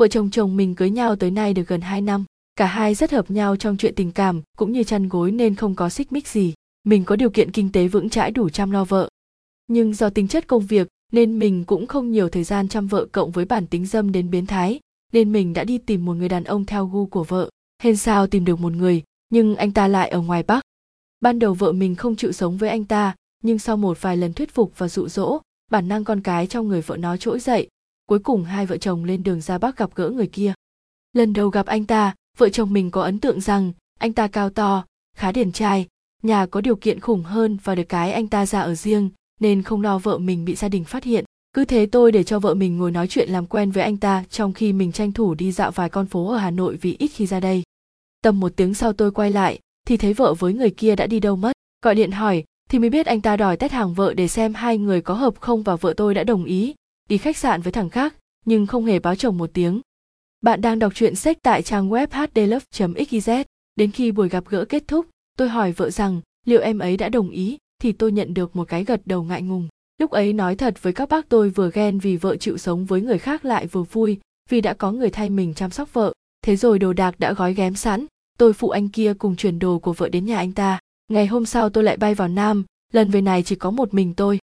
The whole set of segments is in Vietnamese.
vợ chồng chồng mình cưới nhau tới nay được gần 2 năm, cả hai rất hợp nhau trong chuyện tình cảm cũng như chăn gối nên không có xích mích gì. Mình có điều kiện kinh tế vững chãi đủ chăm lo vợ. Nhưng do tính chất công việc nên mình cũng không nhiều thời gian chăm vợ cộng với bản tính dâm đến biến thái, nên mình đã đi tìm một người đàn ông theo gu của vợ. Hên sao tìm được một người, nhưng anh ta lại ở ngoài bắc. Ban đầu vợ mình không chịu sống với anh ta, nhưng sau một vài lần thuyết phục và dụ dỗ, bản năng con cái trong người vợ nó trỗi dậy cuối cùng hai vợ chồng lên đường ra bắc gặp gỡ người kia. Lần đầu gặp anh ta, vợ chồng mình có ấn tượng rằng anh ta cao to, khá điển trai, nhà có điều kiện khủng hơn và được cái anh ta ra ở riêng, nên không lo vợ mình bị gia đình phát hiện. Cứ thế tôi để cho vợ mình ngồi nói chuyện làm quen với anh ta trong khi mình tranh thủ đi dạo vài con phố ở hà nội vì ít khi ra đây. Tầm một tiếng sau tôi quay lại, thì thấy vợ với người kia đã đi đâu mất. Gọi điện hỏi, thì mới biết anh ta đòi test hàng vợ để xem hai người có hợp không và vợ tôi đã đồng ý đi khách sạn với thằng khác, nhưng không hề báo chồng một tiếng. Bạn đang đọc truyện sách tại trang web hdlove.xyz đến khi buổi gặp gỡ kết thúc, tôi hỏi vợ rằng, liệu em ấy đã đồng ý? Thì tôi nhận được một cái gật đầu ngại ngùng. Lúc ấy nói thật với các bác tôi vừa ghen vì vợ chịu sống với người khác lại vừa vui, vì đã có người thay mình chăm sóc vợ. Thế rồi đồ đạc đã gói ghém sẵn, tôi phụ anh kia cùng chuyển đồ của vợ đến nhà anh ta. Ngày hôm sau tôi lại bay vào nam, lần về này chỉ có một mình tôi.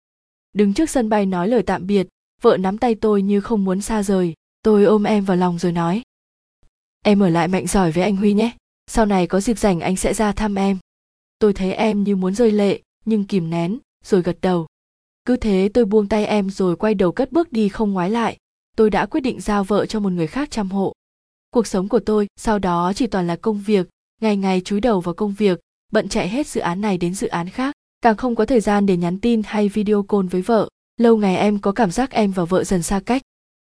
Đứng trước sân bay nói lời tạm biệt vợ nắm tay tôi như không muốn xa rời. Tôi ôm em vào lòng rồi nói. Em ở lại mạnh giỏi với anh huy nhé. Sau này có dịp rảnh anh sẽ ra thăm em. Tôi thấy em như muốn rơi lệ, nhưng kìm nén, rồi gật đầu. Cứ thế tôi buông tay em rồi quay đầu cất bước đi không ngoái lại. Tôi đã quyết định giao vợ cho một người khác chăm hộ. Cuộc sống của tôi, sau đó chỉ toàn là công việc, ngày ngày chúi đầu vào công việc, bận chạy hết dự án này đến dự án khác. Càng không có thời gian để nhắn tin hay video call với vợ lâu ngày em có cảm giác em và vợ dần xa cách.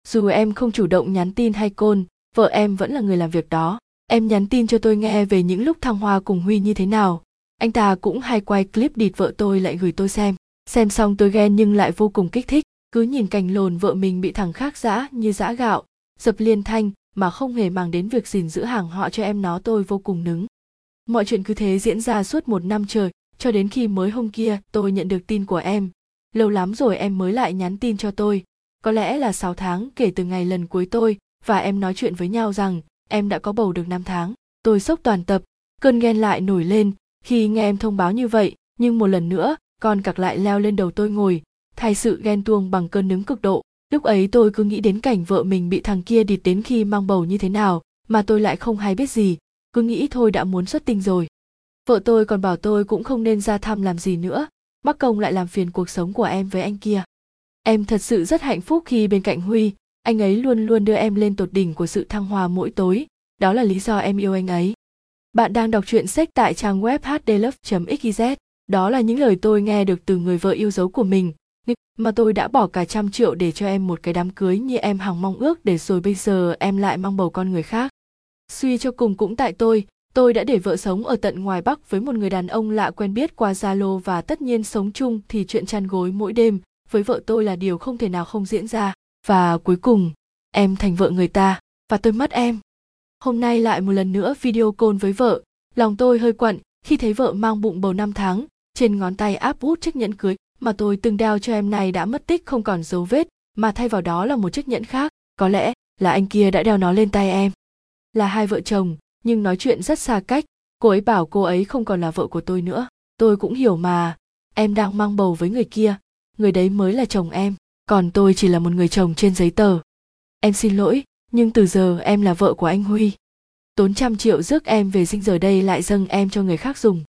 Dù em không chủ động nhắn tin hay côn vợ em vẫn là người làm việc đó. Em nhắn tin cho tôi nghe về những lúc thăng hoa cùng huy như thế nào. Anh ta cũng hay quay clip địt vợ tôi lại gửi tôi xem. Xem xong tôi ghen nhưng lại vô cùng kích thích. Cứ nhìn cảnh lồn vợ mình bị thằng khác giã như giã gạo, dập liên thanh mà không hề mang đến việc gìn giữ hàng họ cho em nó tôi vô cùng nứng. Mọi chuyện cứ thế diễn ra suốt một năm trời, cho đến khi mới hôm kia tôi nhận được tin của em lâu lắm rồi em mới lại nhắn tin cho tôi có lẽ là 6 tháng kể từ ngày lần cuối tôi và em nói chuyện với nhau rằng em đã có bầu được 5 tháng. Tôi sốc toàn tập, cơn ghen lại nổi lên khi nghe em thông báo như vậy, nhưng một lần nữa, con cặc lại leo lên đầu tôi ngồi, thay sự ghen tuông bằng cơn nứng cực độ. Lúc ấy tôi cứ nghĩ đến cảnh vợ mình bị thằng kia địt đến khi mang bầu như thế nào, mà tôi lại không hay biết gì, cứ nghĩ thôi đã muốn xuất tinh rồi. Vợ tôi còn bảo tôi cũng không nên ra thăm làm gì nữa, Bắc công lại làm phiền cuộc sống của em với anh kia. Em thật sự rất hạnh phúc khi bên cạnh Huy, anh ấy luôn luôn đưa em lên tột đỉnh của sự thăng hoa mỗi tối, đó là lý do em yêu anh ấy. Bạn đang đọc truyện sách tại trang web hdlove.xyz, đó là những lời tôi nghe được từ người vợ yêu dấu của mình, mà tôi đã bỏ cả trăm triệu để cho em một cái đám cưới như em hằng mong ước để rồi bây giờ em lại mang bầu con người khác. Suy cho cùng cũng tại tôi, tôi đã để vợ sống ở tận ngoài Bắc với một người đàn ông lạ quen biết qua Zalo và tất nhiên sống chung thì chuyện chăn gối mỗi đêm với vợ tôi là điều không thể nào không diễn ra. Và cuối cùng, em thành vợ người ta và tôi mất em. Hôm nay lại một lần nữa video call với vợ, lòng tôi hơi quặn khi thấy vợ mang bụng bầu 5 tháng, trên ngón tay áp út chiếc nhẫn cưới mà tôi từng đeo cho em này đã mất tích không còn dấu vết, mà thay vào đó là một chiếc nhẫn khác, có lẽ là anh kia đã đeo nó lên tay em. Là hai vợ chồng, nhưng nói chuyện rất xa cách, cô ấy bảo cô ấy không còn là vợ của tôi nữa. Tôi cũng hiểu mà, em đang mang bầu với người kia, người đấy mới là chồng em, còn tôi chỉ là một người chồng trên giấy tờ. Em xin lỗi, nhưng từ giờ em là vợ của anh Huy. Tốn trăm triệu rước em về sinh giờ đây lại dâng em cho người khác dùng.